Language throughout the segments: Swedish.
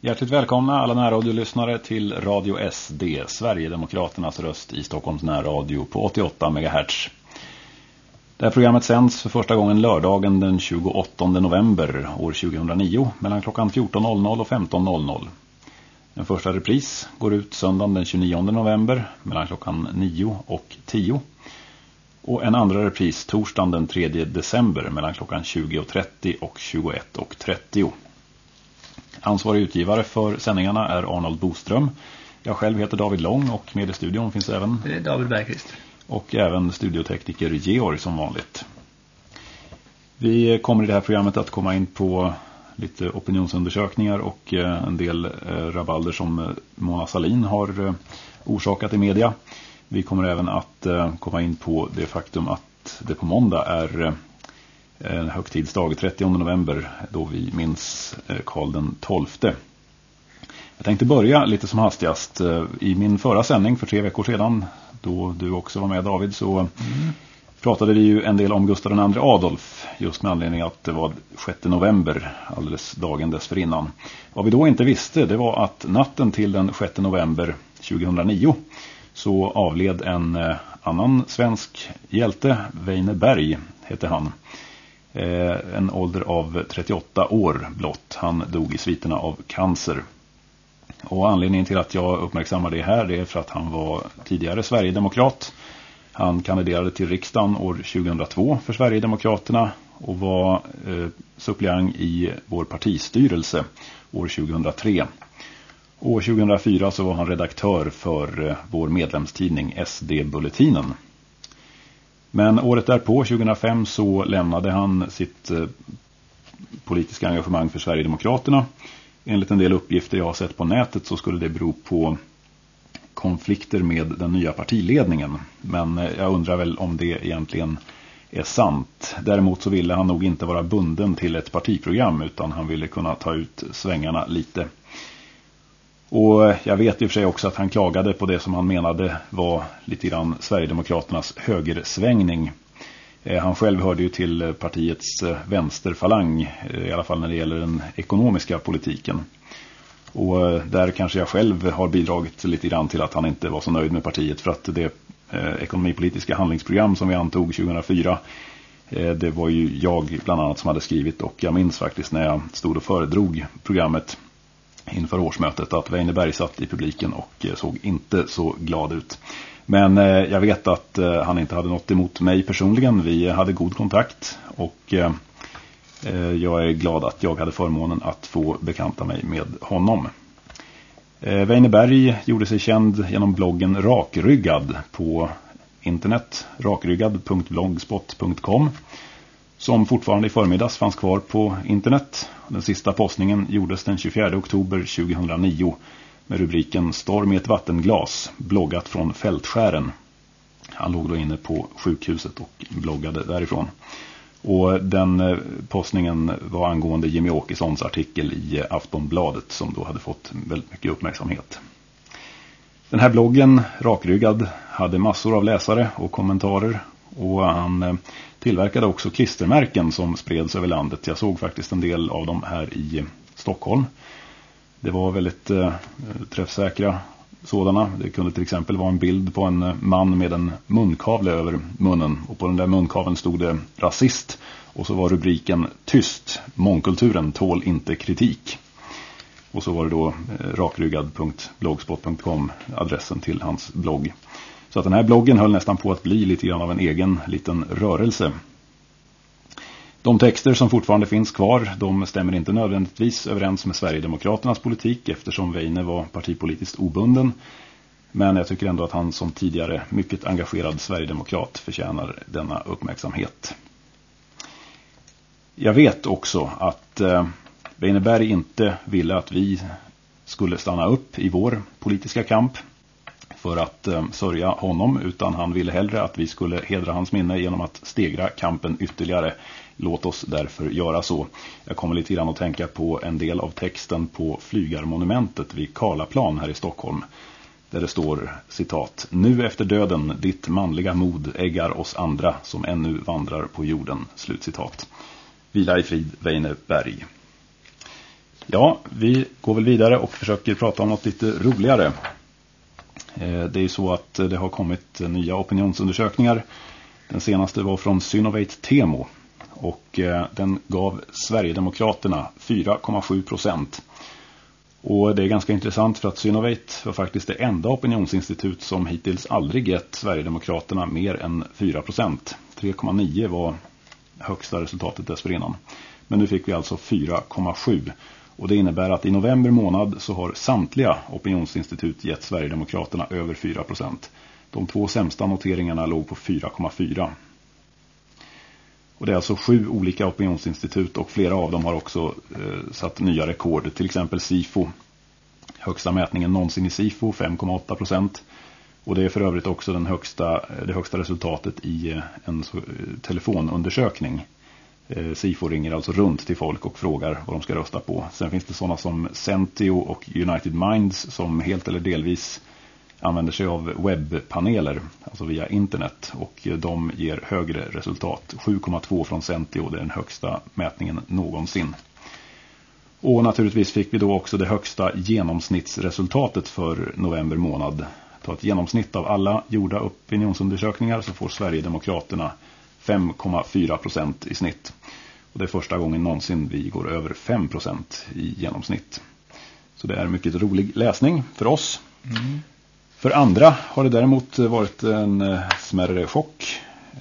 Hjärtligt välkomna alla närradiolyssnare till Radio SD, Sverigedemokraternas röst i Stockholms närradio på 88 MHz. Det här programmet sänds för första gången lördagen den 28 november år 2009 mellan klockan 14.00 och 15.00. En första repris går ut söndagen den 29 november mellan klockan 9 och 10. Och en andra repris torsdagen den 3 december mellan klockan 20.30 och 21.30. Ansvarig utgivare för sändningarna är Arnold Boström. Jag själv heter David Lång och med i studion finns även... David Bergqvist. Och även studiotekniker Georg som vanligt. Vi kommer i det här programmet att komma in på lite opinionsundersökningar och eh, en del eh, rabalder som eh, Mona Salin har orsakat i media. Vi kommer även att komma in på det faktum att det på måndag är en högtidsdag 30 november då vi minns Karl den 12. Jag tänkte börja lite som hastigast. I min förra sändning för tre veckor sedan då du också var med David så mm. pratade vi ju en del om Gustav II Adolf just med anledning att det var 6 november alldeles dagen dessförinnan. Vad vi då inte visste det var att natten till den 6 november 2009 så avled en eh, annan svensk hjälte, Weine Berg heter han. Eh, en ålder av 38 år blott. Han dog i sviterna av cancer. Och anledningen till att jag uppmärksammar det här är för att han var tidigare Sverigedemokrat. Han kandiderade till riksdagen år 2002 för Sverigedemokraterna och var eh, suppleant i vår partistyrelse år 2003. År 2004 så var han redaktör för eh, vår medlemstidning SD-bulletinen. Men året därpå, 2005, så lämnade han sitt eh, politiska engagemang för Sverigedemokraterna enligt en del uppgifter jag har sett på nätet så skulle det bero på konflikter med den nya partiledningen. Men eh, jag undrar väl om det egentligen är sant. Däremot så ville han nog inte vara bunden till ett partiprogram utan han ville kunna ta ut svängarna lite. Och eh, jag vet i och för sig också att han klagade på det som han menade var lite grann Sverigedemokraternas högersvängning eh, han själv hörde ju till partiets eh, vänsterfalang, i alla fall när det gäller den ekonomiska politiken. Och där kanske jag själv har bidragit lite grann till att han inte var så nöjd med partiet för att det ekonomipolitiska handlingsprogram som vi antog 2004 det var ju jag bland annat som hade skrivit och jag minns faktiskt när jag stod och föredrog programmet inför årsmötet att Weineberg satt i publiken och eh, såg inte så glad ut. Men eh, jag vet att eh, han inte hade något emot mig personligen. Vi hade god kontakt och jag är glad att jag hade förmånen att få bekanta mig med honom. Weineberg gjorde sig känd genom bloggen Rakryggad på internet rakryggad.blogspot.com som fortfarande i förmiddags fanns kvar på internet. Den sista postningen gjordes den 24 oktober 2009 med rubriken Storm i ett vattenglas, bloggat från fältskären. Han låg då inne på sjukhuset och bloggade därifrån. Och den eh, postningen var angående Jimmy Åkessons artikel i Aftonbladet som då hade fått väldigt mycket uppmärksamhet. Den här bloggen, Rakryggad, hade massor av läsare och kommentarer och han eh, tillverkade också klistermärken som spreds över landet. Jag såg faktiskt en del av dem här i Stockholm. Det var väldigt eh, träffsäkra sådana. Det kunde till exempel vara en bild på en eh, man med en munkavle över munnen. Och på den där munkaveln stod det rasist. Och så var rubriken Tyst, mångkulturen tål inte kritik. Och så var det då eh, rakryggad.blogspot.com adressen till hans blogg. Så att den här bloggen höll nästan på att bli lite grann av en egen liten rörelse. De texter som fortfarande finns kvar de stämmer inte nödvändigtvis överens med Sverigedemokraternas politik eftersom Weine var partipolitiskt obunden. Men jag tycker ändå att han som tidigare mycket engagerad Sverigedemokrat förtjänar denna uppmärksamhet. Jag vet också att eh, Weineberg inte ville att vi skulle stanna upp i vår politiska kamp för att eh, sörja honom utan han ville hellre att vi skulle hedra hans minne genom att stegra kampen ytterligare Låt oss därför göra så. Jag kommer lite grann att tänka på en del av texten på flygarmonumentet vid Karlaplan här i Stockholm. Där det står, citat, Nu efter döden, ditt manliga mod äggar oss andra som ännu vandrar på jorden. Slutcitat. Vila i frid, Weine Berg. Ja, vi går väl vidare och försöker prata om något lite roligare. Eh, det är ju så att det har kommit nya opinionsundersökningar. Den senaste var från Synovate Temo och eh, den gav Sverigedemokraterna 4,7 procent. Och det är ganska intressant för att Synovate var faktiskt det enda opinionsinstitut som hittills aldrig gett Sverigedemokraterna mer än 4 procent. 3,9 var högsta resultatet dessförinnan. Men nu fick vi alltså 4,7 och det innebär att i november månad så har samtliga opinionsinstitut gett Sverigedemokraterna över 4 procent. De två sämsta noteringarna låg på 4,4. Och det är alltså sju olika opinionsinstitut och flera av dem har också eh, satt nya rekord. Till exempel SIFO. Högsta mätningen någonsin i SIFO, 5,8 procent. Och det är för övrigt också den högsta, det högsta resultatet i eh, en eh, telefonundersökning. Eh, SIFO ringer alltså runt till folk och frågar vad de ska rösta på. Sen finns det sådana som Centio och United Minds som helt eller delvis använder sig av webbpaneler, alltså via internet. Och de ger högre resultat. 7,2 från Centio, det är den högsta mätningen någonsin. Och naturligtvis fick vi då också det högsta genomsnittsresultatet för november månad. Ta ett genomsnitt av alla gjorda opinionsundersökningar så får Sverigedemokraterna 5,4 procent i snitt. Och det är första gången någonsin vi går över 5 procent i genomsnitt. Så det är mycket rolig läsning för oss. Mm. För andra har det däremot varit en eh, smärre chock.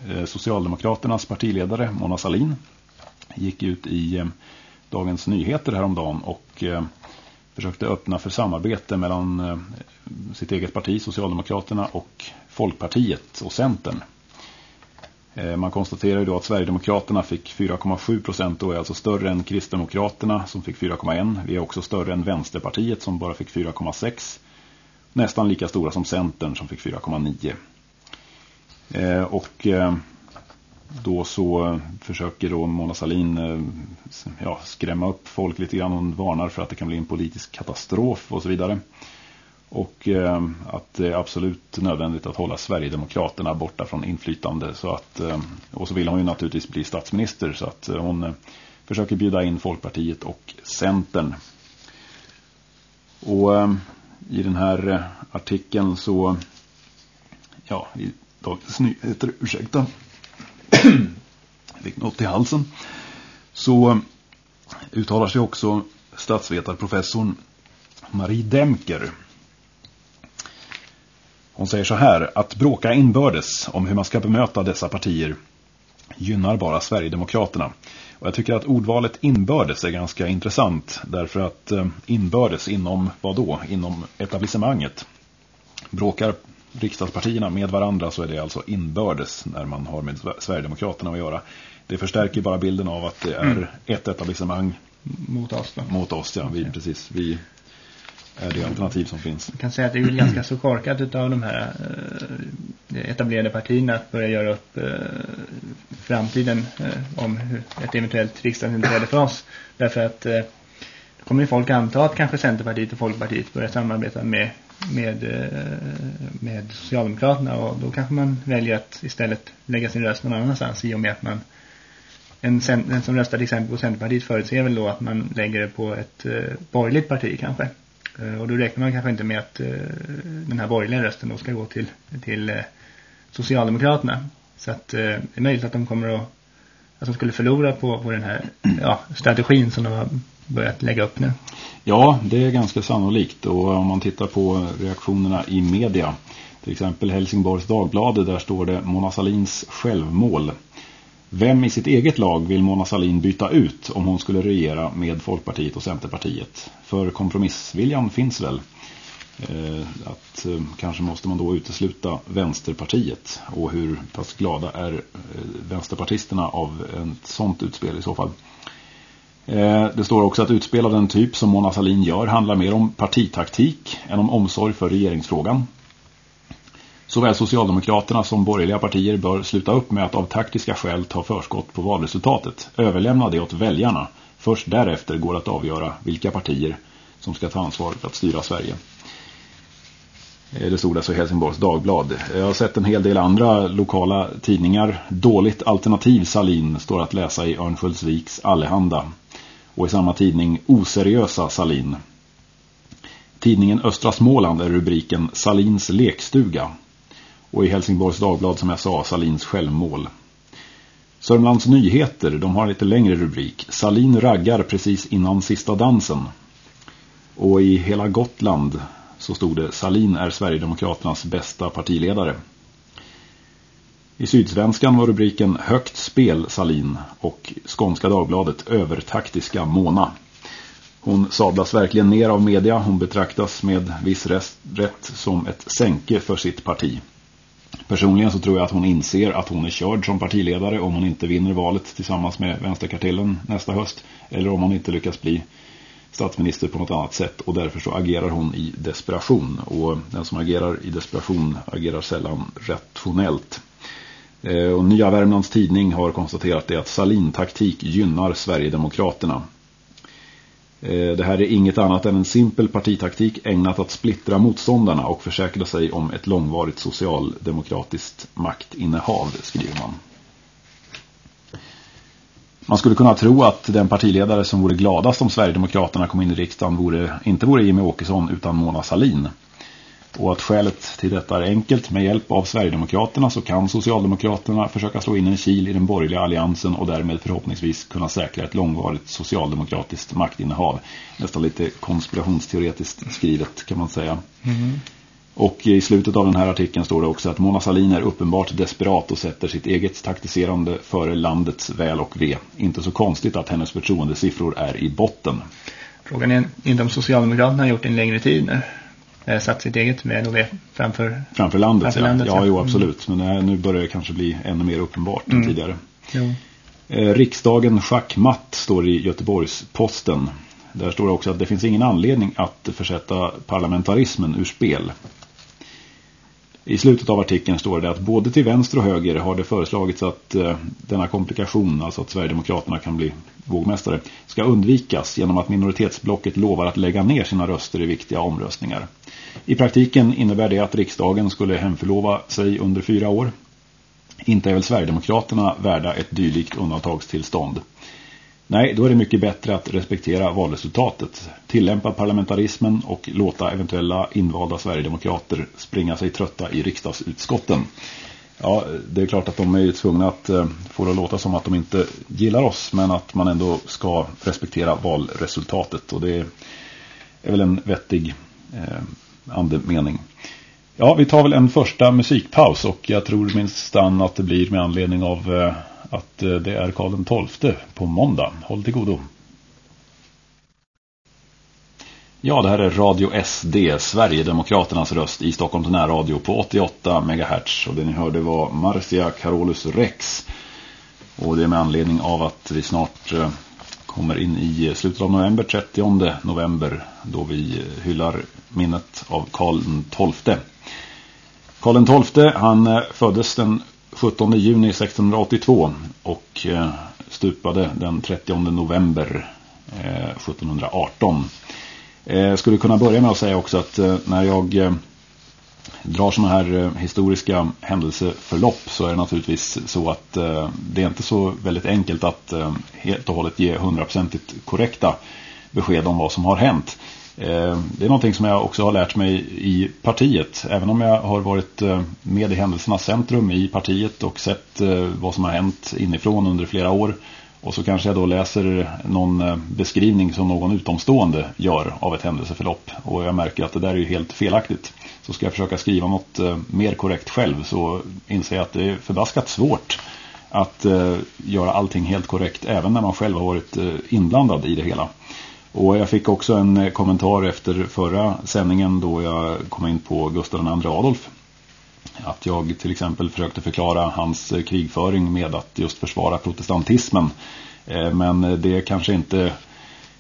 Eh, Socialdemokraternas partiledare Mona Salin gick ut i eh, Dagens Nyheter häromdagen och försökte öppna för samarbete mellan sitt eget parti, Socialdemokraterna och Folkpartiet och Centern. Eh, man konstaterar ju då att Sverigedemokraterna fick 4,7 procent och är alltså större än Kristdemokraterna som fick 4,1. Vi är också större än Vänsterpartiet som bara fick 4,6 nästan lika stora som Centern som fick 4,9. Eh, och eh, då så försöker då Mona Salin ja, skrämma upp folk lite grann. Hon varnar för att det kan bli en politisk katastrof och så vidare. Och eh, att det är absolut nödvändigt att hålla Sverigedemokraterna borta från inflytande. Så att, eh, och så vill hon ju naturligtvis bli statsminister så att eh, hon eh, försöker bjuda in Folkpartiet och Centern. Och eh, i den här eh, artikeln så ja, i Dagens Nyheter, ursäkta jag fick något i halsen så eh, uttalar sig också statsvetarprofessorn Marie Demker hon säger så här att bråka inbördes om hur man ska bemöta dessa partier gynnar bara Sverigedemokraterna. Och jag tycker att ordvalet inbördes är ganska intressant därför att eh, inbördes inom vad då? Inom etablissemanget. Bråkar riksdagspartierna med varandra så är det alltså inbördes när man har med Sverigedemokraterna att göra. Det förstärker bara bilden av att det är mm. ett etablissemang mot oss då. Mot oss, ja. Vi, precis. Vi är det alternativ som finns. Jag kan säga att det är ganska så korkat av de här eh, etablerade partierna att börja göra upp eh, framtiden eh, om ett eventuellt riksdagsinträde för oss. Därför att eh, då kommer ju folk anta att kanske Centerpartiet och Folkpartiet börjar samarbeta med, med, eh, med Socialdemokraterna och då kanske man väljer att istället lägga sin röst någon annanstans i och med att man en, en som röstar till exempel på Centerpartiet förutser väl då att man lägger det på ett eh, borgerligt parti kanske. Eh, och då räknar man kanske inte med att eh, den här borgerliga rösten då ska gå till, till eh, Socialdemokraterna. Så att det är möjligt att de kommer att, att de skulle förlora på, på den här ja, strategin som de har börjat lägga upp nu. Ja, det är ganska sannolikt. Och om man tittar på reaktionerna i media, till exempel Helsingborgs Dagblad, där står det Mona Salins självmål. Vem i sitt eget lag vill Mona Salin byta ut om hon skulle regera med Folkpartiet och Centerpartiet? För kompromissviljan finns väl. Eh, att eh, kanske måste man då utesluta Vänsterpartiet. Och hur pass glada är eh, vänsterpartisterna av ett sånt utspel i så fall? Eh, det står också att utspel av den typ som Mona Salin gör handlar mer om partitaktik än om omsorg för regeringsfrågan. Såväl Socialdemokraterna som borgerliga partier bör sluta upp med att av taktiska skäl ta förskott på valresultatet. Överlämna det åt väljarna. Först därefter går det att avgöra vilka partier som ska ta ansvar för att styra Sverige. Det stod alltså i Helsingborgs Dagblad. Jag har sett en hel del andra lokala tidningar. Dåligt alternativ Salin står att läsa i Örnsköldsviks Allehanda. och i samma tidning Oseriösa Salin. Tidningen Östra Småland är rubriken Salins lekstuga och i Helsingborgs Dagblad som jag sa Salins självmål. Sörmlands Nyheter, de har en lite längre rubrik. Salin raggar precis innan sista dansen. Och i hela Gotland så stod det Salin är Sverigedemokraternas bästa partiledare. I Sydsvenskan var rubriken Högt spel Salin och Skånska Dagbladet Övertaktiska Mona. Hon sablas verkligen ner av media. Hon betraktas med viss rätt som ett sänke för sitt parti. Personligen så tror jag att hon inser att hon är körd som partiledare om hon inte vinner valet tillsammans med vänsterkartellen nästa höst. Eller om hon inte lyckas bli statsminister på något annat sätt. Och därför så agerar hon i desperation. Och den som agerar i desperation agerar sällan rationellt. Eh, och Nya Värmlands tidning har konstaterat det att Salintaktik gynnar Sverigedemokraterna. Eh, det här är inget annat än en simpel partitaktik ägnat att splittra motståndarna och försäkra sig om ett långvarigt socialdemokratiskt maktinnehav, skriver man. Man skulle kunna tro att den partiledare som vore gladast om Sverigedemokraterna kom in i riksdagen vore, inte vore Jimmy Åkesson utan Mona Salin. Och att skälet till detta är enkelt. Med hjälp av Sverigedemokraterna så kan Socialdemokraterna försöka slå in en kil i den borgerliga alliansen och därmed förhoppningsvis kunna säkra ett långvarigt socialdemokratiskt maktinnehav. Nästan lite konspirationsteoretiskt skrivet kan man säga. Mm. Och i slutet av den här artikeln står det också att Mona Salin är uppenbart desperat och sätter sitt eget taktiserande före landets väl och ve. Inte så konstigt att hennes förtroendesiffror är i botten. Frågan är inte om Socialdemokraterna har gjort en längre tid nu eh, satt sitt eget och ve framför, framför landet. Framför ja. landet ja, ja, jo, absolut. Mm. Men nu börjar det kanske bli ännu mer uppenbart mm. än tidigare. Jo. Eh, riksdagen schackmatt står i Göteborgs posten. Där står det också att det finns ingen anledning att försätta parlamentarismen ur spel. I slutet av artikeln står det att både till vänster och höger har det föreslagits att eh, denna komplikation, alltså att Sverigedemokraterna kan bli vågmästare, ska undvikas genom att minoritetsblocket lovar att lägga ner sina röster i viktiga omröstningar. I praktiken innebär det att riksdagen skulle hemförlova sig under fyra år. Inte är väl Sverigedemokraterna värda ett dylikt undantagstillstånd. Nej, då är det mycket bättre att respektera valresultatet, tillämpa parlamentarismen och låta eventuella invalda Sverigedemokrater springa sig trötta i riksdagsutskotten. Ja, det är klart att de är tvungna att eh, få det att låta som att de inte gillar oss men att man ändå ska respektera valresultatet och det är väl en vettig eh, andemening. Ja, vi tar väl en första musikpaus och jag tror minst att det blir med anledning av eh, att eh, det är Karl XII på måndag. Håll till godo. Ja, det här är Radio SD, Sverigedemokraternas röst i Stockholms närradio på 88 MHz. Och det ni hörde var Marcia Carolus Rex. Och det är med anledning av att vi snart eh, kommer in i slutet av november, 30 november, då vi hyllar minnet av Karl XII. Karl XII, han eh, föddes den 17 juni 1682 och eh, stupade den 30 november eh, 1718. Jag skulle kunna börja med att säga också att när jag drar sådana här eh, historiska händelseförlopp så är det naturligtvis så att eh, det är inte så väldigt enkelt att eh, helt och hållet ge hundraprocentigt korrekta besked om vad som har hänt. Eh, det är någonting som jag också har lärt mig i partiet. Även om jag har varit med i händelsernas centrum i partiet och sett vad som har hänt inifrån under flera år. Och så kanske jag då läser någon eh, beskrivning som någon utomstående gör av ett händelseförlopp. Och jag märker att det där är ju helt felaktigt. Så ska jag försöka skriva något eh, mer korrekt själv så inser jag att det är förbaskat svårt att eh, göra allting helt korrekt även när man själv har varit inblandad i det hela. Och jag fick också en kommentar efter förra sändningen då jag kom in på Gustav II Adolf. Att jag till exempel försökte förklara hans eh, krigföring med att just försvara protestantismen. Eh, men det kanske inte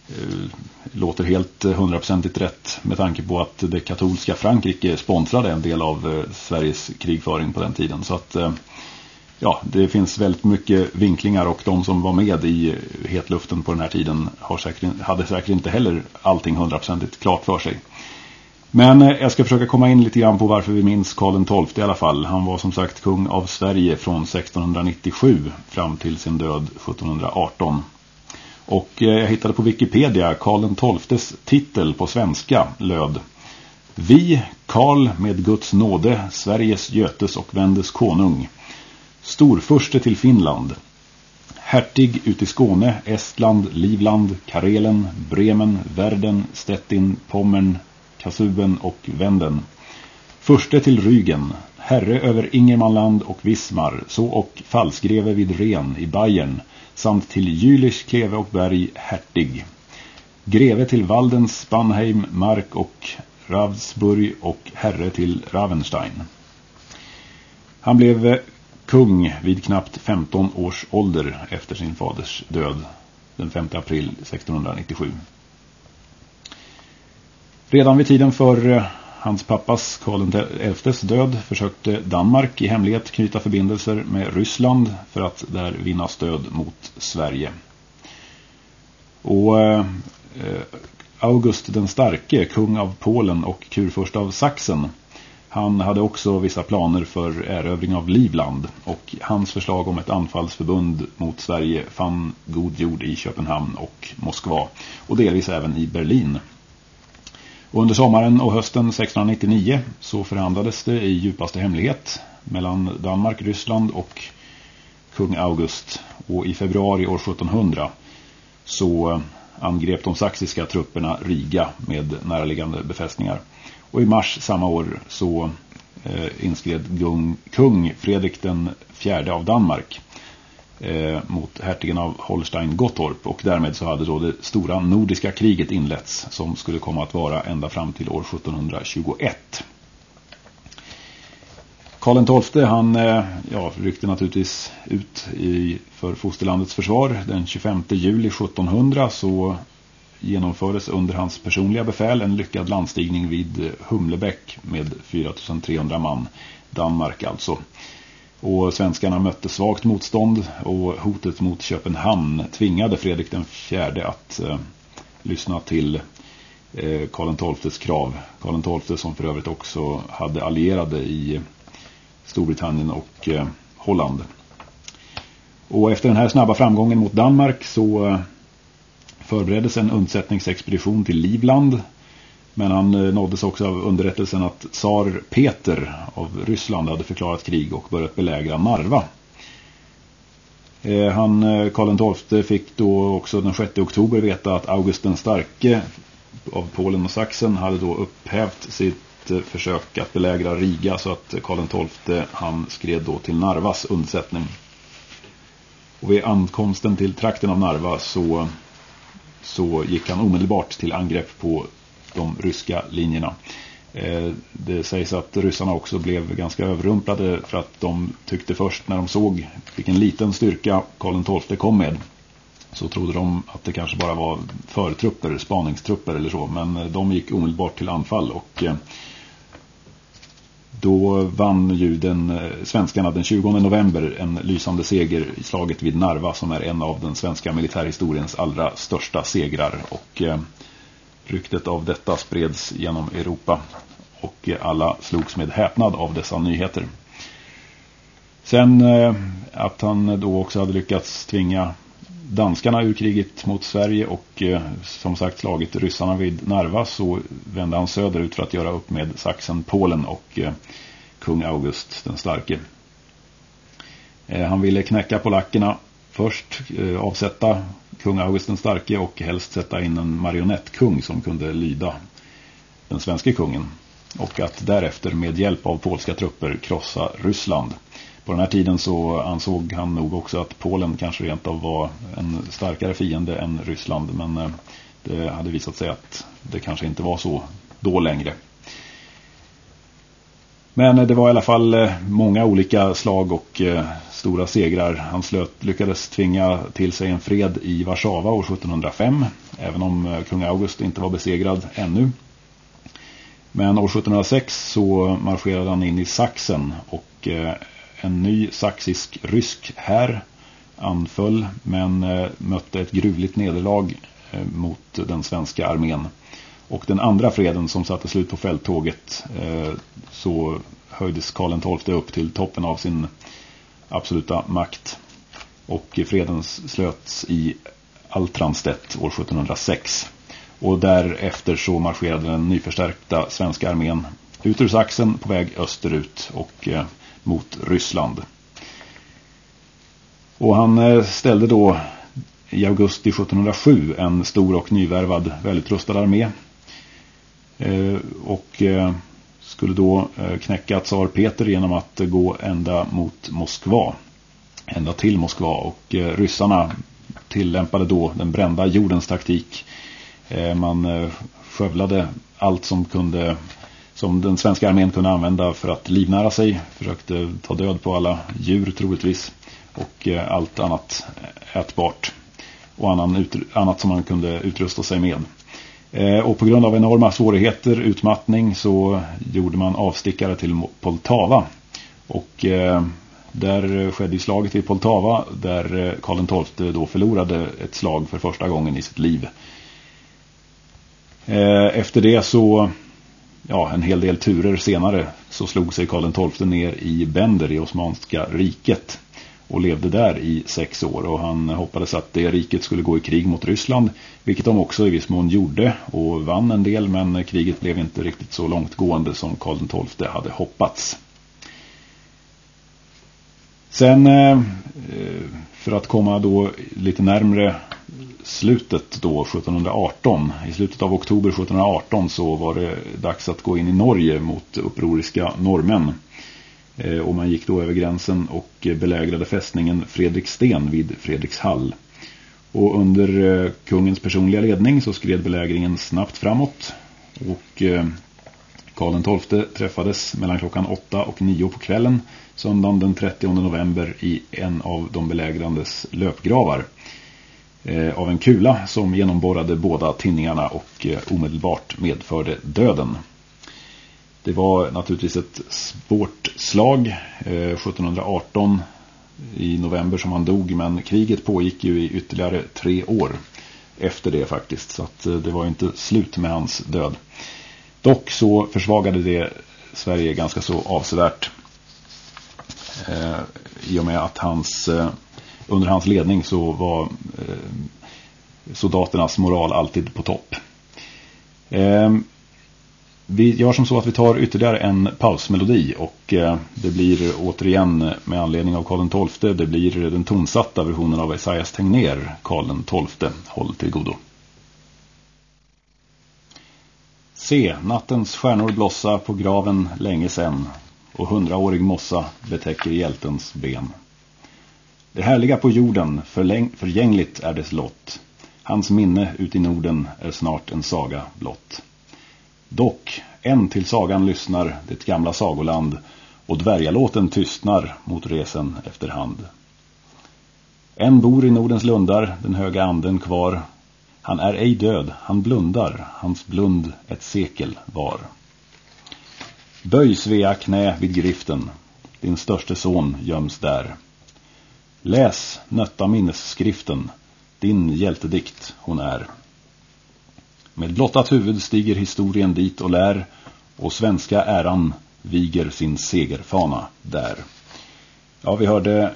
eh, låter helt hundraprocentigt rätt med tanke på att det katolska Frankrike sponsrade en del av Sveriges krigföring på den tiden. Så att ja, det finns väldigt mycket vinklingar och de som var med i hetluften på den här tiden har säkert, hade säkert inte heller allting hundraprocentigt klart för sig. Men eh, jag ska försöka komma in lite grann på varför vi minns Karl XII i alla fall. Han var som sagt kung av Sverige från 1697 fram till sin död 1718. Och eh, jag hittade på Wikipedia Karl XIIs titel på svenska löd Vi, Karl med Guds nåde, Sveriges Götes och Vendes konung. Storförste till Finland. Hertig ut i Skåne, Estland, Livland, Karelen, Bremen, Verden, Stettin, Pommern, Kasuben och Venden. Förste till Rygen, herre över Ingermanland och Vismar, så och falsgreve vid Ren i Bayern, samt till Jülich, Kleve och Berg, hertig. Greve till Waldens, Spanheim, Mark och Ravsburg och herre till Ravenstein. Han blev eh, kung vid knappt 15 års ålder efter sin faders död den 5 april 1697. Redan vid tiden för eh, hans pappas Karl XIs död försökte Danmark i hemlighet knyta förbindelser med Ryssland för att där vinna stöd mot Sverige. Och eh, eh, August den starke, kung av Polen och kurförst av Sachsen han hade också vissa planer för erövring av Livland och hans förslag om ett anfallsförbund mot Sverige fann god jord i Köpenhamn och Moskva och delvis även i Berlin. Och under sommaren och hösten 1699 så förhandlades det i djupaste hemlighet mellan Danmark, Ryssland och kung August och i februari år 1700 så eh, angrep de saxiska trupperna Riga med närliggande befästningar. Och i mars samma år så eh, inskred kung Fredrik den fjärde av Danmark eh, mot hertigen av Holstein-Gottorp och därmed så hade då det stora nordiska kriget inletts som skulle komma att vara ända fram till år 1721. Karl XII han eh, ja, ryckte naturligtvis ut i, för fosterlandets försvar. Den 25 juli 1700 så genomfördes under hans personliga befäl en lyckad landstigning vid Humlebäck med 4300 man, Danmark alltså. Och svenskarna mötte svagt motstånd och hotet mot Köpenhamn tvingade Fredrik den fjärde att eh, lyssna till eh, Karl XIIs krav. Karl XII som för övrigt också hade allierade i Storbritannien och eh, Holland. Och efter den här snabba framgången mot Danmark så eh, förbereddes en undsättningsexpedition till Livland. Men han eh, nåddes också av underrättelsen att tsar Peter av Ryssland hade förklarat krig och börjat belägra Narva. Eh, han, eh, Karl XII fick då också den 6 oktober veta att August den starke av Polen och Sachsen hade då upphävt sitt försök att belägra Riga så att Karl XII han skred då till Narvas undsättning. Och vid ankomsten till trakten av Narva så så gick han omedelbart till angrepp på de ryska linjerna. Eh, det sägs att ryssarna också blev ganska överrumplade för att de tyckte först när de såg vilken liten styrka Karl XII kom med så trodde de att det kanske bara var förtrupper, spaningstrupper eller så. Men eh, de gick omedelbart till anfall och eh, då vann ju den, svenskarna den 20 november en lysande seger i slaget vid Narva som är en av den svenska militärhistoriens allra största segrar. Och eh, ryktet av detta spreds genom Europa och alla slogs med häpnad av dessa nyheter. Sen eh, att han då också hade lyckats tvinga danskarna ur kriget mot Sverige och eh, som sagt slagit ryssarna vid Narva så vände han söderut för att göra upp med Sachsen, Polen och eh, kung August den starke. Han ville knäcka polackerna först, avsätta kung August den starke och helst sätta in en marionettkung som kunde lyda den svenska kungen och att därefter med hjälp av polska trupper krossa Ryssland. På den här tiden så ansåg han nog också att Polen kanske rent av var en starkare fiende än Ryssland. Men eh, det hade visat sig att det kanske inte var så då längre. Men det var i alla fall eh, många olika slag och eh, stora segrar. Han slöt, lyckades tvinga till sig en fred i Warszawa år 1705. Även om eh, kung August inte var besegrad ännu. Men år 1706 så marscherade han in i Sachsen och en ny saxisk-rysk här anföll men mötte ett gruvligt nederlag mot den svenska armén. Och den andra freden som satte slut på fälttåget eh, så höjdes Karl XII upp till toppen av sin absoluta makt. Och freden slöts i Altranstedt år 1706. Och därefter så marscherade den nyförstärkta svenska armén ut ur Saxen på väg österut och eh, mot Ryssland. Och han eh, ställde då i augusti 1707 en stor och nyvärvad väldigt rustad armé. Eh, och eh, skulle då eh, knäcka tsar Peter genom att gå ända mot Moskva. Ända till Moskva och ryssarna tillämpade då den brända jordens taktik. Man skövlade allt som kunde som den svenska armén kunde använda för att livnära sig. Försökte ta död på alla djur troligtvis och allt annat ätbart och annan annat som man kunde utrusta sig med. Eh, och på grund av enorma svårigheter, utmattning, så gjorde man avstickare till Poltava. Och eh, där skedde slaget i Poltava där eh, Karl XII då förlorade ett slag för första gången i sitt liv. Efter det så ja, en hel del turer senare så slog sig Karl XII ner i Bender i Osmanska riket och levde där i sex år och han hoppades att det riket skulle gå i krig mot Ryssland vilket de också i viss mån gjorde och vann en del men kriget blev inte riktigt så långtgående som Karl XII hade hoppats. Sen eh, för att komma då lite närmre slutet då 1718. I slutet av oktober 1718 så var det dags att gå in i Norge mot upproriska norrmän. Eh, och man gick då över gränsen och belägrade fästningen Fredriksten vid Fredrikshall. Och under eh, kungens personliga ledning så skred belägringen snabbt framåt. Och eh, Karl XII träffades mellan klockan 8 och 9 på kvällen söndagen den 30 november i en av de belägrandes löpgravar av en kula som genomborrade båda tinningarna och omedelbart medförde döden. Det var naturligtvis ett svårt slag eh, 1718 i november som han dog men kriget pågick ju i ytterligare tre år efter det faktiskt så att eh, det var inte slut med hans död. Dock så försvagade det Sverige ganska så avsevärt eh, i och med att hans, eh, under hans ledning så var eh, soldaternas moral alltid på topp. Eh, vi gör som så att vi tar ytterligare en pausmelodi och eh, det blir återigen med anledning av Karl XII, det blir den tonsatta versionen av Esaias Tegner, Karl XII, håll till godo. Se, nattens stjärnor blossa på graven länge sen och hundraårig mossa betäcker hjältens ben. Det härliga på jorden, förgängligt är dess lott. Hans minne ut i Norden är snart en saga blott. Dock, än till sagan lyssnar det gamla sagoland och dvärgalåten tystnar mot resen efterhand. En bor i Nordens lundar, den höga anden kvar. Han är ej död, han blundar, hans blund ett sekel var. Böj Svea knä vid griften, din störste son göms där. Läs nötta minnesskriften, din hjältedikt hon är. Med blottat huvud stiger historien dit och lär och svenska äran viger sin segerfana där. Ja, vi hörde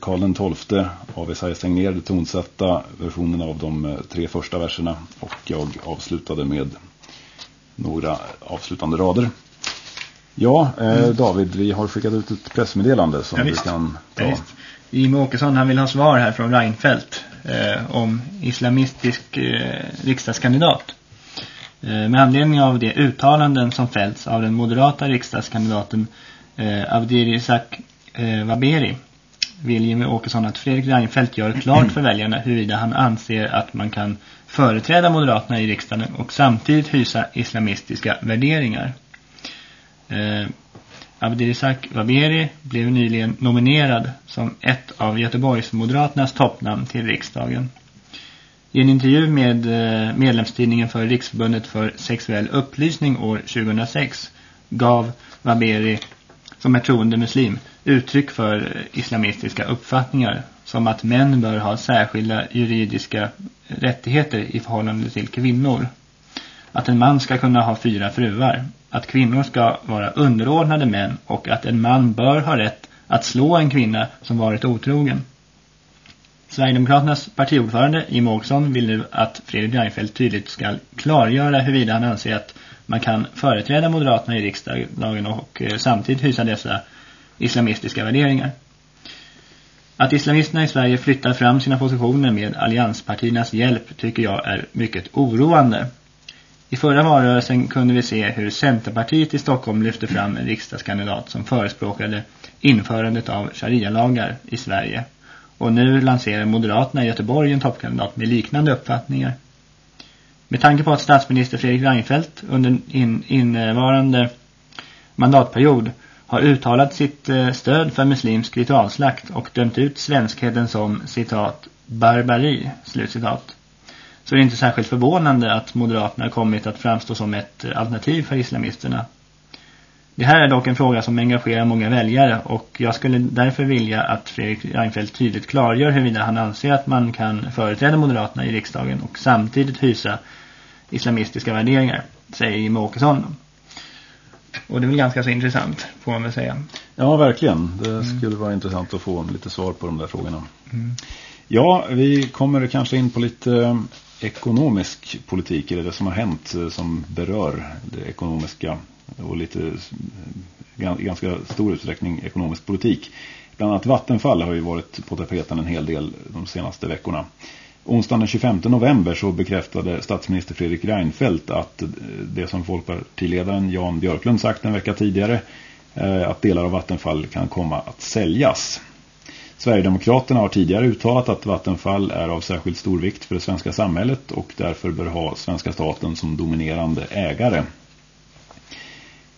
Karl XII av Esaias Tegnér, det tonsatta versionen av de eh, tre första verserna och jag avslutade med några avslutande rader. Ja, eh, mm. David, vi har skickat ut ett pressmeddelande som ja, du kan ta. Ja, Jimmie Åkesson han vill ha svar här från Reinfeldt eh, om islamistisk eh, riksdagskandidat. Eh, med anledning av de uttalanden som fällts av den moderata riksdagskandidaten eh, Abdirizak eh, Waberi vill Jimmy Åkesson att Fredrik Reinfeldt gör klart för väljarna huruvida han anser att man kan företräda Moderaterna i riksdagen och samtidigt hysa islamistiska värderingar. Eh, Abdirizak Waberi blev nyligen nominerad som ett av Göteborgs Moderaternas toppnamn till riksdagen. I en intervju med eh, medlemstidningen för Riksförbundet för sexuell upplysning år 2006 gav Waberi, som är troende muslim, uttryck för eh, islamistiska uppfattningar som att män bör ha särskilda juridiska rättigheter i förhållande till kvinnor. Att en man ska kunna ha fyra fruar, att kvinnor ska vara underordnade män och att en man bör ha rätt att slå en kvinna som varit otrogen. Sverigedemokraternas partiordförande Jim Åkesson vill nu att Fredrik Reinfeldt tydligt ska klargöra huruvida han anser att man kan företräda Moderaterna i riksdagen och eh, samtidigt hysa dessa islamistiska värderingar. Att islamisterna i Sverige flyttar fram sina positioner med allianspartiernas hjälp tycker jag är mycket oroande. I förra valrörelsen kunde vi se hur Centerpartiet i Stockholm lyfte fram en riksdagskandidat som förespråkade införandet av sharia-lagar i Sverige. Och nu lanserar Moderaterna i Göteborg en toppkandidat med liknande uppfattningar. Med tanke på att statsminister Fredrik Reinfeldt under in, innevarande mandatperiod har uttalat sitt eh, stöd för muslimsk ritualslakt och dömt ut svenskheten som, citat, barbari, slutcitat. Så är det inte särskilt förvånande att Moderaterna har kommit att framstå som ett eh, alternativ för islamisterna. Det här är dock en fråga som engagerar många väljare och jag skulle därför vilja att Fredrik Reinfeldt tydligt klargör huruvida han anser att man kan företräda Moderaterna i riksdagen och samtidigt hysa islamistiska värderingar, säger Jimmie Åkesson. Och det är väl ganska så intressant, får man väl säga. Ja, verkligen. Det mm. skulle mm. vara intressant att få lite svar på de där frågorna. Mm. Ja, vi kommer kanske in på lite eh, ekonomisk politik, eller det som har hänt eh, som berör det ekonomiska och lite eh, ganska stor utsträckning ekonomisk politik. Bland annat Vattenfall har ju varit på tapeten en hel del de senaste veckorna. Onsdagen den 25 november så bekräftade statsminister Fredrik Reinfeldt att eh, det som folkpartiledaren Jan Björklund sagt en vecka tidigare eh, att delar av Vattenfall kan komma att säljas. Sverigedemokraterna har tidigare uttalat att Vattenfall är av särskilt stor vikt för det svenska samhället och därför bör ha svenska staten som dominerande ägare.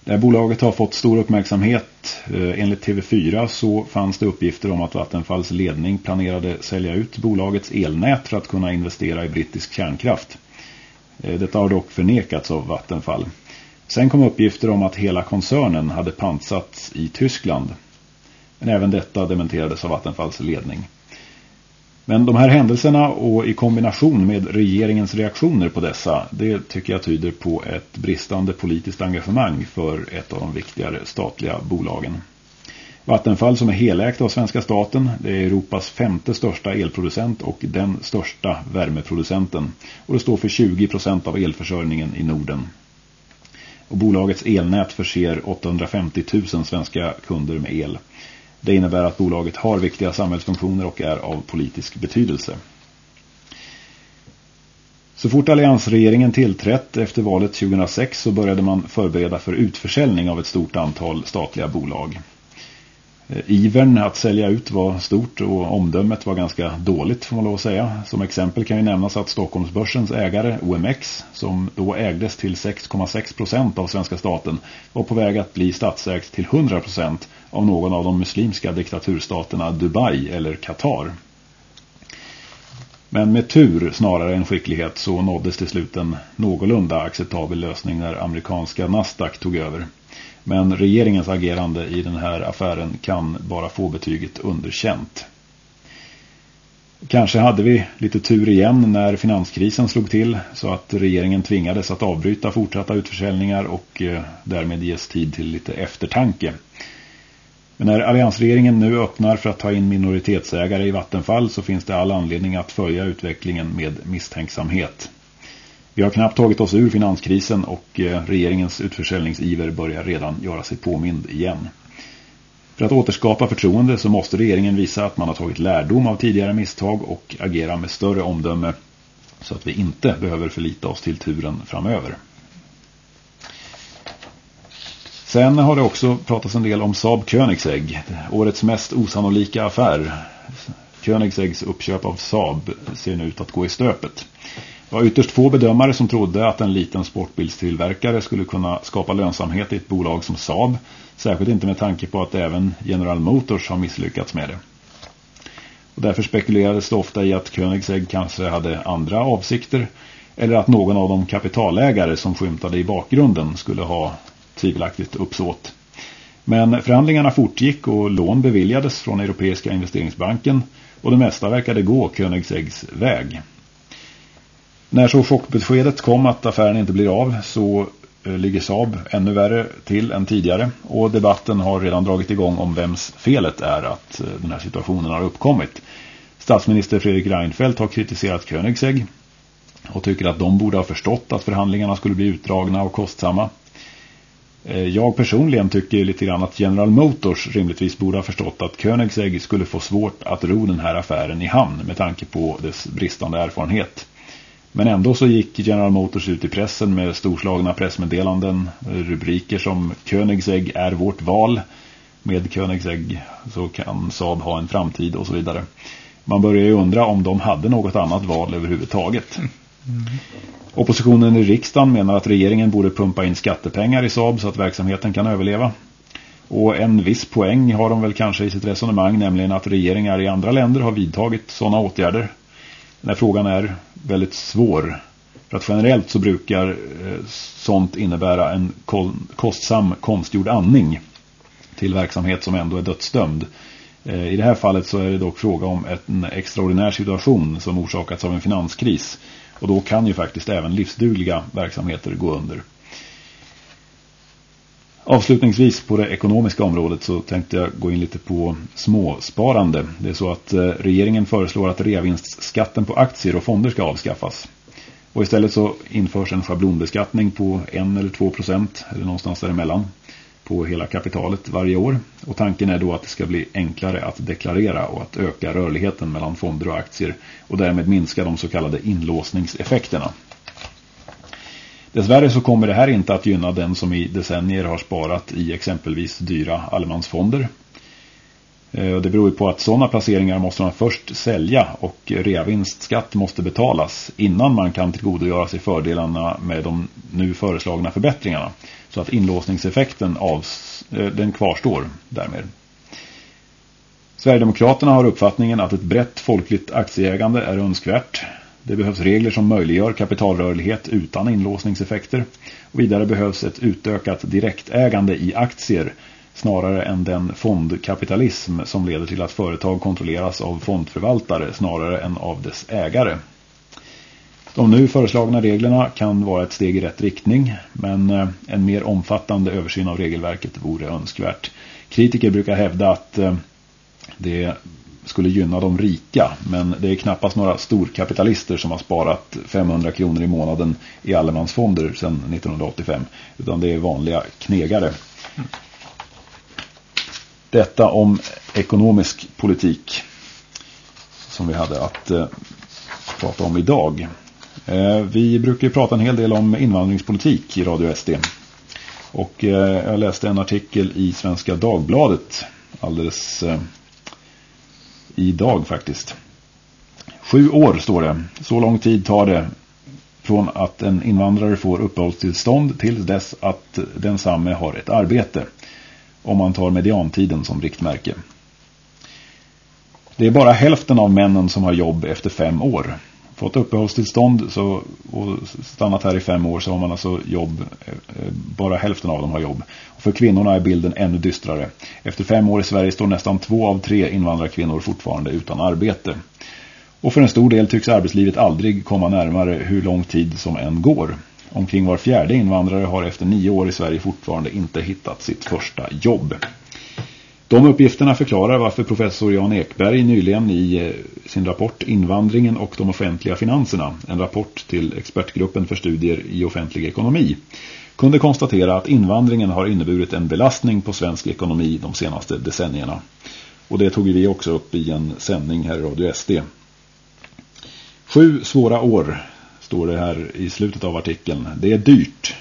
Det här bolaget har fått stor uppmärksamhet. Eh, enligt TV4 så fanns det uppgifter om att Vattenfalls ledning planerade sälja ut bolagets elnät för att kunna investera i brittisk kärnkraft. Eh, detta har dock förnekats av Vattenfall. Sen kom uppgifter om att hela koncernen hade pansats i Tyskland. Men även detta dementerades av Vattenfalls ledning. Men de här händelserna och i kombination med regeringens reaktioner på dessa, det tycker jag tyder på ett bristande politiskt engagemang för ett av de viktigare statliga bolagen. Vattenfall som är helägt av svenska staten, det är Europas femte största elproducent och den största värmeproducenten. Och det står för 20% av elförsörjningen i Norden. Och bolagets elnät förser 850 000 svenska kunder med el. Det innebär att bolaget har viktiga samhällsfunktioner och är av politisk betydelse. Så fort alliansregeringen tillträtt efter valet 2006 så började man förbereda för utförsäljning av ett stort antal statliga bolag. Eh, ivern att sälja ut var stort och omdömet var ganska dåligt får man lov att säga. Som exempel kan ju nämnas att Stockholmsbörsens ägare OMX som då ägdes till 6,6 procent av svenska staten var på väg att bli statsägt till 100 procent av någon av de muslimska diktaturstaterna Dubai eller Qatar. Men med tur snarare än skicklighet så nåddes till slut en någorlunda acceptabel lösning när amerikanska Nasdaq tog över. Men regeringens agerande i den här affären kan bara få betyget underkänt. Kanske hade vi lite tur igen när finanskrisen slog till så att regeringen tvingades att avbryta fortsatta utförsäljningar och eh, därmed ges tid till lite eftertanke. Men när alliansregeringen nu öppnar för att ta in minoritetsägare i Vattenfall så finns det all anledning att följa utvecklingen med misstänksamhet. Vi har knappt tagit oss ur finanskrisen och eh, regeringens utförsäljningsiver börjar redan göra sig påmind igen. För att återskapa förtroende så måste regeringen visa att man har tagit lärdom av tidigare misstag och agera med större omdöme så att vi inte behöver förlita oss till turen framöver. Sen har det också pratats en del om Saab Koenigsegg, årets mest osannolika affär. Koenigseggs uppköp av Saab ser nu ut att gå i stöpet. Det var ytterst få bedömare som trodde att en liten sportbilstillverkare skulle kunna skapa lönsamhet i ett bolag som Saab. Särskilt inte med tanke på att även General Motors har misslyckats med det. Och därför spekulerades det ofta i att Koenigsegg kanske hade andra avsikter. Eller att någon av de kapitalägare som skymtade i bakgrunden skulle ha tvivelaktigt uppsåt. Men förhandlingarna fortgick och lån beviljades från Europeiska investeringsbanken och det mesta verkade gå Koenigseggs väg. När så chockbeskedet kom att affären inte blir av så eh, ligger Saab ännu värre till än tidigare och debatten har redan dragit igång om vems felet är att eh, den här situationen har uppkommit. Statsminister Fredrik Reinfeldt har kritiserat Koenigsegg och tycker att de borde ha förstått att förhandlingarna skulle bli utdragna och kostsamma. Eh, jag personligen tycker lite grann att General Motors rimligtvis borde ha förstått att Koenigsegg skulle få svårt att ro den här affären i hamn med tanke på dess bristande erfarenhet. Men ändå så gick General Motors ut i pressen med storslagna pressmeddelanden, rubriker som Koenigsegg är vårt val. Med Koenigsegg så kan Saab ha en framtid och så vidare. Man börjar ju undra om de hade något annat val överhuvudtaget. Mm. Oppositionen i riksdagen menar att regeringen borde pumpa in skattepengar i Saab så att verksamheten kan överleva. Och en viss poäng har de väl kanske i sitt resonemang, nämligen att regeringar i andra länder har vidtagit sådana åtgärder. Den här frågan är väldigt svår. För att generellt så brukar eh, sånt innebära en kostsam konstgjord andning till verksamhet som ändå är dödsdömd. Eh, I det här fallet så är det dock fråga om en extraordinär situation som orsakats av en finanskris. Och då kan ju faktiskt även livsdugliga verksamheter gå under. Avslutningsvis på det ekonomiska området så tänkte jag gå in lite på småsparande. Det är så att eh, regeringen föreslår att reavinstskatten på aktier och fonder ska avskaffas. Och istället så införs en schablonbeskattning på 1 eller 2 procent eller någonstans däremellan på hela kapitalet varje år. Och tanken är då att det ska bli enklare att deklarera och att öka rörligheten mellan fonder och aktier och därmed minska de så kallade inlåsningseffekterna. Dessvärre så kommer det här inte att gynna den som i decennier har sparat i exempelvis dyra allemansfonder. Eh, det beror på att sådana placeringar måste man först sälja och reavinstskatt måste betalas innan man kan tillgodogöra sig fördelarna med de nu föreslagna förbättringarna. Så att inlåsningseffekten av, eh, den kvarstår därmed. Sverigedemokraterna har uppfattningen att ett brett folkligt aktieägande är önskvärt. Det behövs regler som möjliggör kapitalrörlighet utan inlåsningseffekter. Och vidare behövs ett utökat direktägande i aktier snarare än den fondkapitalism som leder till att företag kontrolleras av fondförvaltare snarare än av dess ägare. De nu föreslagna reglerna kan vara ett steg i rätt riktning men eh, en mer omfattande översyn av regelverket vore önskvärt. Kritiker brukar hävda att eh, det skulle gynna de rika men det är knappast några storkapitalister som har sparat 500 kronor i månaden i allemansfonder sedan 1985 utan det är vanliga knegare. Detta om ekonomisk politik som vi hade att eh, prata om idag. Eh, vi brukar ju prata en hel del om invandringspolitik i Radio SD. Och eh, jag läste en artikel i Svenska Dagbladet alldeles eh, idag faktiskt. Sju år står det. Så lång tid tar det från att en invandrare får uppehållstillstånd till dess att densamme har ett arbete. Om man tar mediantiden som riktmärke. Det är bara hälften av männen som har jobb efter fem år fått uppehållstillstånd så, och stannat här i fem år så har man alltså jobb, eh, bara hälften av dem har jobb. Och för kvinnorna är bilden ännu dystrare. Efter fem år i Sverige står nästan två av tre invandrarkvinnor fortfarande utan arbete. Och för en stor del tycks arbetslivet aldrig komma närmare hur lång tid som än går. Omkring var fjärde invandrare har efter nio år i Sverige fortfarande inte hittat sitt första jobb. De uppgifterna förklarar varför professor Jan Ekberg nyligen i eh, sin rapport Invandringen och de offentliga finanserna, en rapport till expertgruppen för studier i offentlig ekonomi, kunde konstatera att invandringen har inneburit en belastning på svensk ekonomi de senaste decennierna. Och det tog vi också upp i en sändning här i Radio SD. Sju svåra år står det här i slutet av artikeln. Det är dyrt,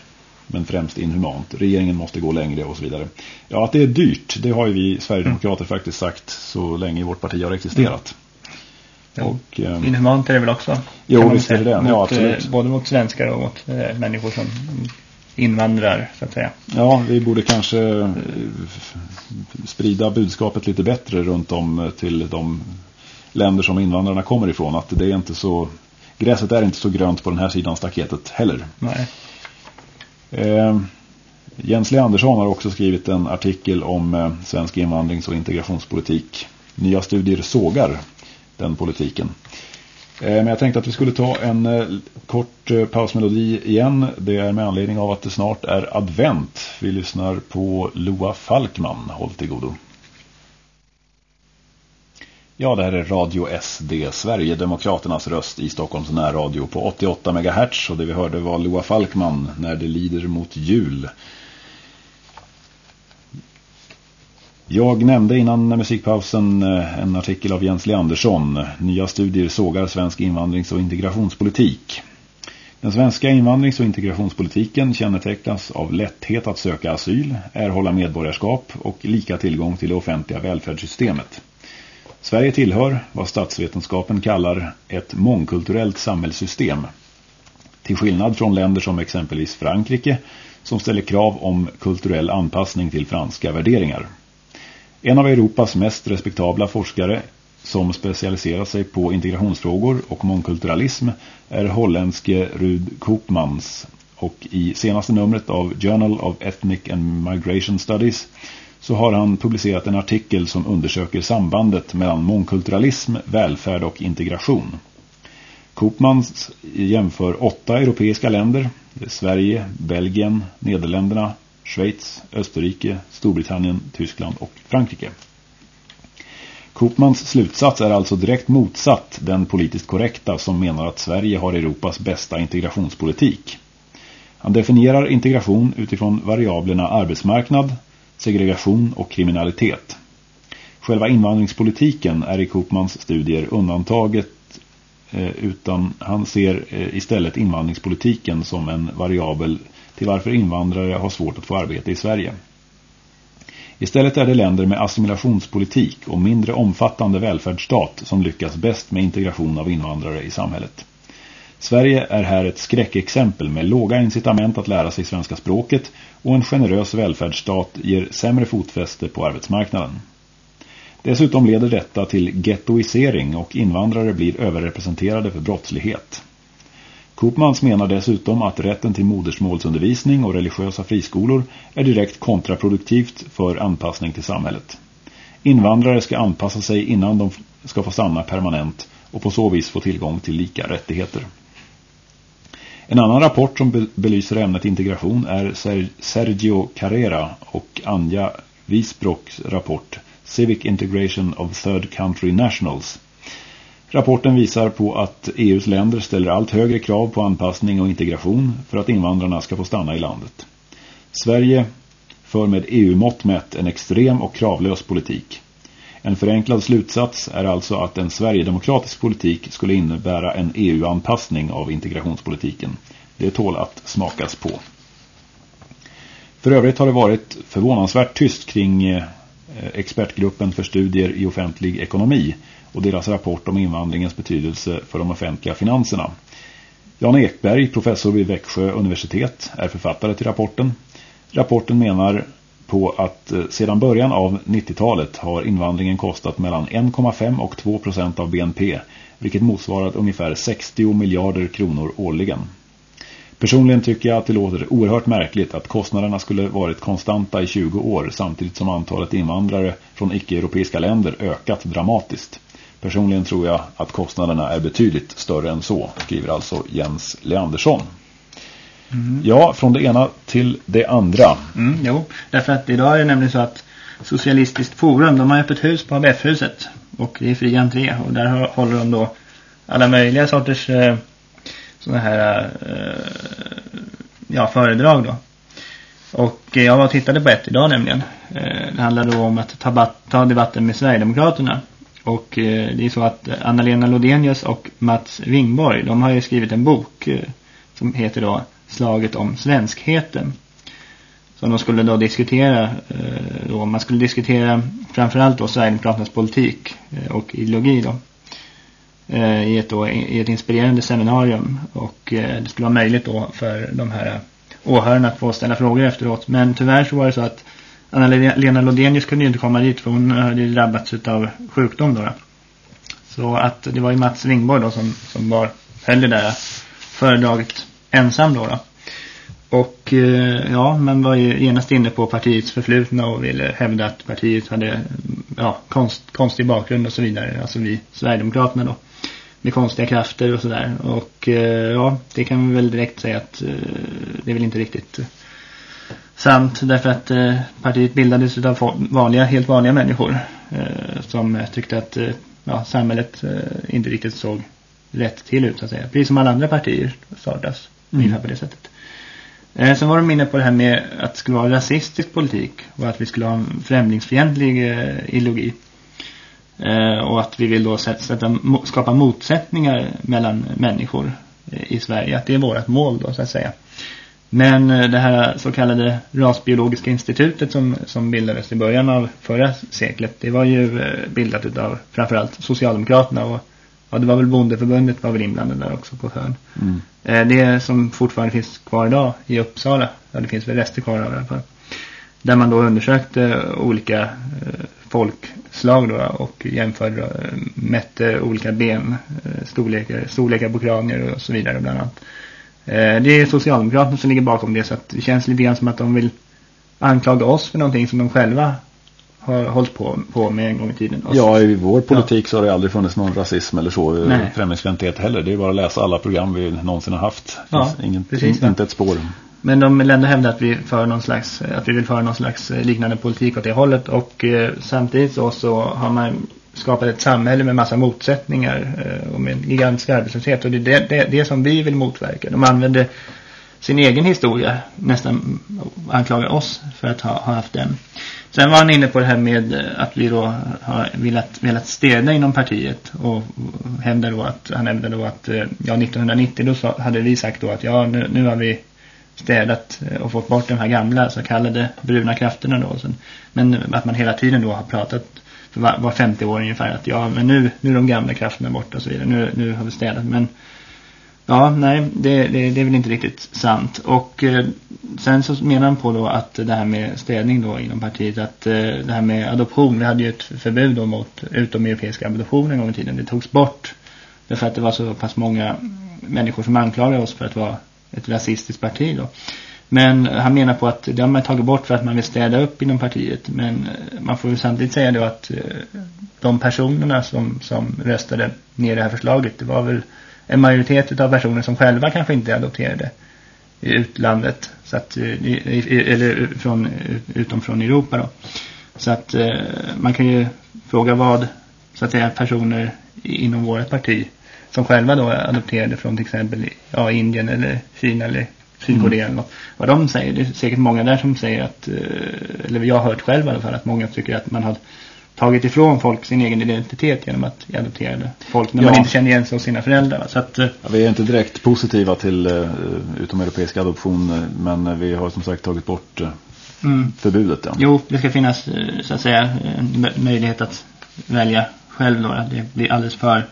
men främst inhumant. Regeringen måste gå längre och så vidare. Ja, att det är dyrt, det har ju vi Sverigedemokrater mm. faktiskt sagt så länge vårt parti har existerat. Mm. Och, um, inhumant är det väl också? Jo, visst är det det. Ja, absolut. Eh, både mot svenskar och mot eh, människor som invandrar, så att säga. Ja, vi borde kanske eh, sprida budskapet lite bättre runt om till de länder som invandrarna kommer ifrån. Att det är inte så... Gräset är inte så grönt på den här sidan staketet heller. Nej. Eh, Jens Leandersson har också skrivit en artikel om eh, svensk invandrings- och integrationspolitik. Nya studier sågar den politiken. Eh, men jag tänkte att vi skulle ta en eh, kort eh, pausmelodi igen. Det är med anledning av att det snart är advent. Vi lyssnar på Loa Falkman. Håll till godo. Ja, det här är Radio SD, Sverigedemokraternas röst i Stockholms närradio på 88 MHz och det vi hörde var Loa Falkman när det lider mot jul. Jag nämnde innan musikpausen eh, en artikel av Jens Leandersson. Nya studier sågar svensk invandrings- och integrationspolitik. Den svenska invandrings- och integrationspolitiken kännetecknas av lätthet att söka asyl, erhålla medborgarskap och lika tillgång till det offentliga välfärdssystemet. Sverige tillhör vad statsvetenskapen kallar ett mångkulturellt samhällssystem. Till skillnad från länder som exempelvis Frankrike som ställer krav om kulturell anpassning till franska värderingar. En av Europas mest respektabla forskare som specialiserar sig på integrationsfrågor och mångkulturalism är holländske Rud Koopmans och i senaste numret av Journal of Ethnic and Migration Studies så har han publicerat en artikel som undersöker sambandet mellan mångkulturalism, välfärd och integration. Koopmans jämför åtta europeiska länder, Sverige, Belgien, Nederländerna, Schweiz, Österrike, Storbritannien, Tyskland och Frankrike. Koopmans slutsats är alltså direkt motsatt den politiskt korrekta som menar att Sverige har Europas bästa integrationspolitik. Han definierar integration utifrån variablerna arbetsmarknad, segregation och kriminalitet. Själva invandringspolitiken är i Kopmans studier undantaget eh, utan han ser eh, istället invandringspolitiken som en variabel till varför invandrare har svårt att få arbete i Sverige. Istället är det länder med assimilationspolitik och mindre omfattande välfärdsstat som lyckas bäst med integration av invandrare i samhället. Sverige är här ett skräckexempel med låga incitament att lära sig svenska språket och en generös välfärdsstat ger sämre fotfäste på arbetsmarknaden. Dessutom leder detta till gettoisering och invandrare blir överrepresenterade för brottslighet. Koopmans menar dessutom att rätten till modersmålsundervisning och religiösa friskolor är direkt kontraproduktivt för anpassning till samhället. Invandrare ska anpassa sig innan de ska få stanna permanent och på så vis få tillgång till lika rättigheter. En annan rapport som belyser ämnet integration är Sergio Carrera och Anja Wiesbrocks rapport Civic Integration of Third Country Nationals Rapporten visar på att EUs länder ställer allt högre krav på anpassning och integration för att invandrarna ska få stanna i landet. Sverige för med EU-mått mätt en extrem och kravlös politik. En förenklad slutsats är alltså att en Sverigedemokratisk politik skulle innebära en EU-anpassning av integrationspolitiken. Det tål att smakas på. För övrigt har det varit förvånansvärt tyst kring eh, expertgruppen för studier i offentlig ekonomi och deras rapport om invandringens betydelse för de offentliga finanserna. Jan Ekberg, professor vid Växjö universitet, är författare till rapporten. Rapporten menar på att eh, sedan början av 90-talet har invandringen kostat mellan 1,5 och 2 procent av BNP, vilket motsvarar ungefär 60 miljarder kronor årligen. Personligen tycker jag att det låter oerhört märkligt att kostnaderna skulle varit konstanta i 20 år samtidigt som antalet invandrare från icke-europeiska länder ökat dramatiskt. Personligen tror jag att kostnaderna är betydligt större än så, skriver alltså Jens Leandersson. Mm. Ja, från det ena till det andra. Mm, jo, därför att idag är det nämligen så att Socialistiskt Forum, de har öppet hus på ABF-huset. Och det är fri entré. Och där håller de då alla möjliga sorters eh, sådana här eh, ja, föredrag då. Och jag var och tittade på ett idag nämligen. Eh, det handlar då om att ta, ta debatten med Sverigedemokraterna. Och eh, det är så att Anna-Lena Lodenius och Mats Wingborg, de har ju skrivit en bok eh, som heter då Slaget om svenskheten. Som de skulle då diskutera, eh, då, man skulle diskutera framförallt då Sverigedemokraternas politik eh, och ideologi då. Eh, I ett, då, I ett inspirerande seminarium och det skulle vara möjligt då för de här åhörarna att få ställa frågor efteråt. Men tyvärr så var det så att Anna-Lena Lodenius kunde ju inte komma dit för hon hade ju drabbats av sjukdom då, Så att det var ju Mats Ringborg då som, som var, höll det där föredraget ensam då, då. Och eh, ja, man var ju genast inne på partiets förflutna och ville hävda att partiet hade mm, ja, konst, konstig bakgrund och så vidare. Alltså vi Sverigedemokraterna då. Med konstiga krafter och sådär. Och eh, ja, det kan vi väl direkt säga att eh, det är väl inte riktigt Sant därför att partiet bildades av vanliga, helt vanliga människor som tyckte att ja, samhället inte riktigt såg rätt till ut så att säga. Precis som alla andra partier startas mm. ungefär på det sättet. Eh, sen var de inne på det här med att det skulle vara rasistisk politik och att vi skulle ha en främlingsfientlig eh, ideologi. Eh, och att vi vill då sätta, skapa motsättningar mellan människor eh, i Sverige. Att det är vårt mål då så att säga. Men eh, det här så kallade rasbiologiska institutet som, som bildades i början av förra seklet. Det var ju eh, bildat av framförallt Socialdemokraterna och ja, det var väl bondeförbundet var väl inblandade där också på sjön. Mm. Eh, det som fortfarande finns kvar idag i Uppsala. Ja, det finns väl rester kvar av i alla fall. Där man då undersökte olika eh, folkslag då och jämförde, då, mätte olika ben, eh, storlekar, på kranier och så vidare bland annat. Eh, det är Socialdemokraterna som ligger bakom det så att det känns lite grann som att de vill anklaga oss för någonting som de själva har hållit på, på med en gång i tiden. Ja, i vår politik ja. så har det aldrig funnits någon rasism eller så, Nej. främlingsfientlighet heller. Det är bara att läsa alla program vi någonsin har haft. Ja, ingen, precis, inte ett spår. Men de vill ändå hävda att vi, för någon slags, att vi vill föra någon slags eh, liknande politik åt det hållet. Och eh, samtidigt så, så har man skapat ett samhälle med massa motsättningar eh, och med gigantisk arbetslöshet. Och det är det, det, det som vi vill motverka. De använder sin egen historia nästan anklagar oss för att ha, ha haft den. Sen var han inne på det här med eh, att vi då har velat, velat städa inom partiet och hävdade då att, han hävdade då att eh, ja 1990 då hade vi sagt då att ja nu, nu har vi städat eh, och fått bort de här gamla så kallade bruna krafterna då. sen Men att man hela tiden då har pratat för var, var 50 år ungefär att ja men nu, nu är de gamla krafterna borta och så vidare. Nu, nu har vi städat men Ja, nej, det, det, det, är väl inte riktigt sant. Och eh, sen så menar han på då att det här med städning då inom partiet, att eh, det här med adoption, vi hade ju ett förbud då mot utomeuropeiska adoption en gång i tiden. Det togs bort därför att det var så pass många människor som anklagade oss för att vara ett rasistiskt parti då. Men han menar på att det har man tagit bort för att man vill städa upp inom partiet. Men eh, man får ju samtidigt säga då att eh, de personerna som, som röstade ner det här förslaget, det var väl en majoritet av personer som själva kanske inte är adopterade i utlandet så att, eh, eller från, utom från Europa då. Så att eh, man kan ju fråga vad så att säga personer inom vårt parti som själva då är adopterade från till exempel ja, Indien eller Kina eller Sydkorea mm. eller något, vad de säger. Det är säkert många där som säger att, eh, eller jag har hört själv i alla fall, att många tycker att man har tagit ifrån folk sin egen identitet genom att adoptera folk när ja. man inte känner igen sig hos sina föräldrar. Så att, ja, vi är inte direkt positiva till uh, utomeuropeiska adoption men vi har som sagt tagit bort uh, mm. förbudet. Ja. Jo, det ska finnas så att säga en möjlighet att välja själv då. Det blir alldeles för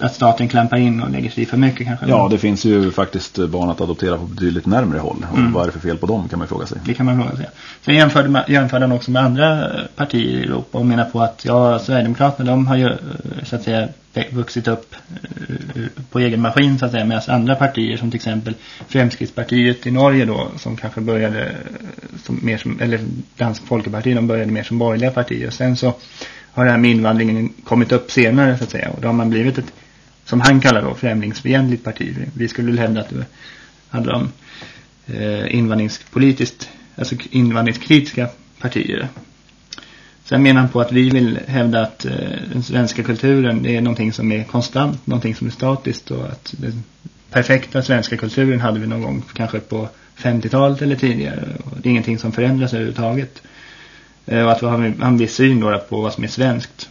att staten klampar in och lägger sig för mycket kanske. Ja, det finns ju faktiskt barn att adoptera på betydligt närmare håll. Och mm. vad är det för fel på dem kan man fråga sig. Det kan man fråga sig. Sen jämförde, jämförde han också med andra partier i Europa och menar på att ja, Sverigedemokraterna de har ju eh, så att säga vuxit upp eh, på egen maskin så att säga medan andra partier som till exempel Fremskrittspartiet i Norge då som kanske började eh, som mer som, eller Dansk Folkeparti de började mer som borgerliga partier och sen så har det här med invandringen kommit upp senare så att säga och då har man blivit ett som han kallar då främlingsfientligt parti. Vi skulle väl hävda att det handlar om eh, invandringspolitiskt, alltså invandringskritiska partier. Sen menar han på att vi vill hävda att eh, den svenska kulturen är någonting som är konstant, någonting som är statiskt och att den perfekta svenska kulturen hade vi någon gång kanske på 50-talet eller tidigare och det är ingenting som förändras överhuvudtaget. Eh, och att vi har en viss syn då på vad som är svenskt.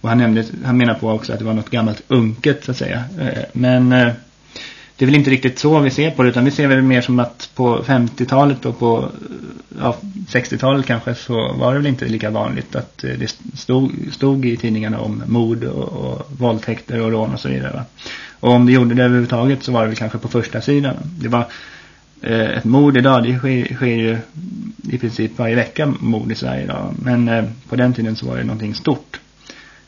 Och han, nämnde, han menar på också att det var något gammalt unket så att säga. Eh, men eh, det är väl inte riktigt så vi ser på det utan vi ser väl mer som att på 50-talet och på ja, 60-talet kanske så var det väl inte lika vanligt att det stod, stod i tidningarna om mord och, och våldtäkter och rån och så vidare. Va? Och om det gjorde det överhuvudtaget så var det väl kanske på första sidan. Det var ett mord idag, det sker, sker ju i princip varje vecka mord i Sverige idag. Men eh, på den tiden så var det någonting stort.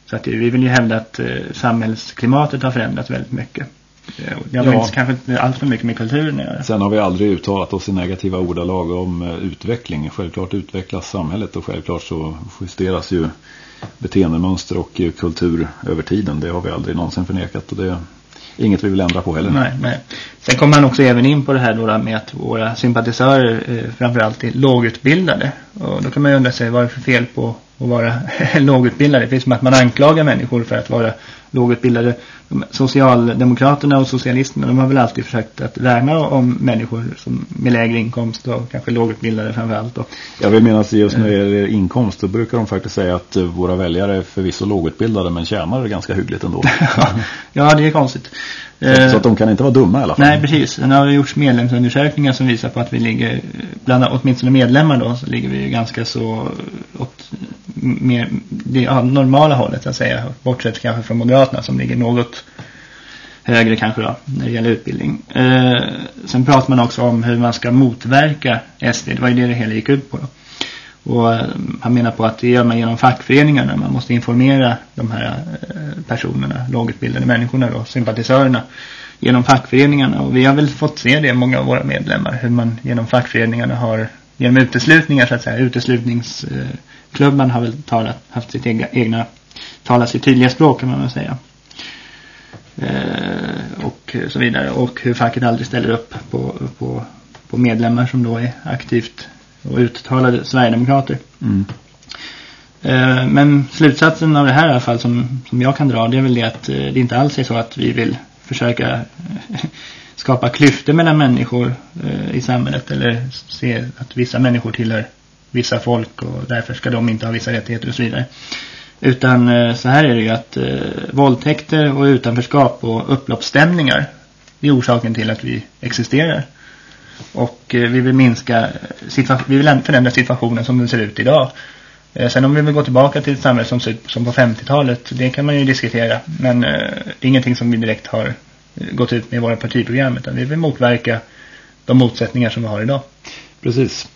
Så att vi vill ju hävda att eh, samhällsklimatet har förändrats väldigt mycket. Eh, det har ja. kanske inte allt för mycket med kulturen att göra. Sen har vi aldrig uttalat oss i negativa ordalag om utveckling. Självklart utvecklas samhället och självklart så justeras ju beteendemönster och kultur över tiden. Det har vi aldrig någonsin förnekat och det inget vi vill ändra på heller. Nej, nej. Sen kommer man också även in på det här då med att våra sympatisörer eh, framförallt är lågutbildade. Och då kan man ju undra sig vad är det för fel på att vara lågutbildade. Det är som att man anklagar människor för att vara lågutbildade. Socialdemokraterna och socialisterna de har väl alltid försökt att värna om människor som med lägre inkomst och kanske lågutbildade framförallt. Då. Jag vill minnas just när det gäller inkomst då brukar de faktiskt säga att eh, våra väljare är förvisso lågutbildade men tjänar ganska hyggligt ändå. ja, det är konstigt. Så, så, att de kan inte vara dumma i alla fall. Nej, precis. Sen har det gjorts medlemsundersökningar som visar på att vi ligger, bland åtminstone medlemmar då, så ligger vi ganska så åt mer, det normala hållet att säga. Bortsett kanske från Moderaterna som ligger något högre kanske då när det gäller utbildning. Eh, sen pratar man också om hur man ska motverka SD. Det var ju det det hela gick ut på då. Och eh, han menar på att det gör man genom fackföreningarna. Man måste informera de här eh, personerna, lågutbildade människorna då, sympatisörerna genom fackföreningarna. Och vi har väl fått se det, många av våra medlemmar, hur man genom fackföreningarna har, genom uteslutningar så att säga, uteslutningsklubban har väl talat, haft sitt egna, egna talat sitt tydliga språk kan man väl säga. Eh, och så vidare. Och hur facket aldrig ställer upp på, på, på medlemmar som då är aktivt och uttalade Sverigedemokrater. Mm. Eh, men slutsatsen av det här i alla fall som, som jag kan dra det är väl det att eh, det inte alls är så att vi vill försöka skapa klyftor mellan människor eh, i samhället eller se att vissa människor tillhör vissa folk och därför ska de inte ha vissa rättigheter och så vidare. Utan eh, så här är det ju att eh, våldtäkter och utanförskap och upploppsstämningar det är orsaken till att vi existerar. Och eh, vi vill minska eh, vi vill förändra situationen som den ser ut idag. Eh, sen om vi vill gå tillbaka till ett samhälle som ser ut som på 50-talet, det kan man ju diskutera. Men det är ingenting som vi direkt har gått ut med i våra partiprogram utan vi vill motverka de motsättningar som vi har idag. Precis.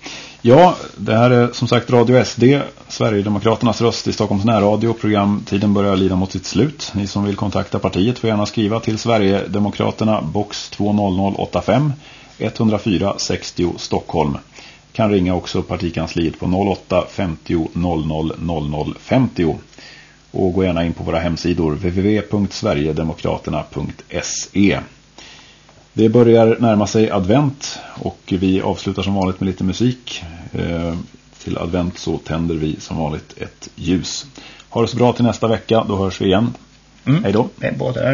Ja, det här är som sagt Radio SD, Sverigedemokraternas röst i Stockholms närradio. Programtiden börjar lida mot sitt slut. Ni som vill kontakta partiet får gärna skriva till Sverigedemokraterna box 20085 104 60 Stockholm. Kan ringa också partikansliet på 08 50 00 00 50. Och gå gärna in på våra hemsidor www.sverigedemokraterna.se. Det börjar närma sig advent och vi avslutar som vanligt med lite musik. Eh, till advent så tänder vi som vanligt ett ljus. Ha det så bra till nästa vecka, då hörs vi igen. Mm. Hej då. Båda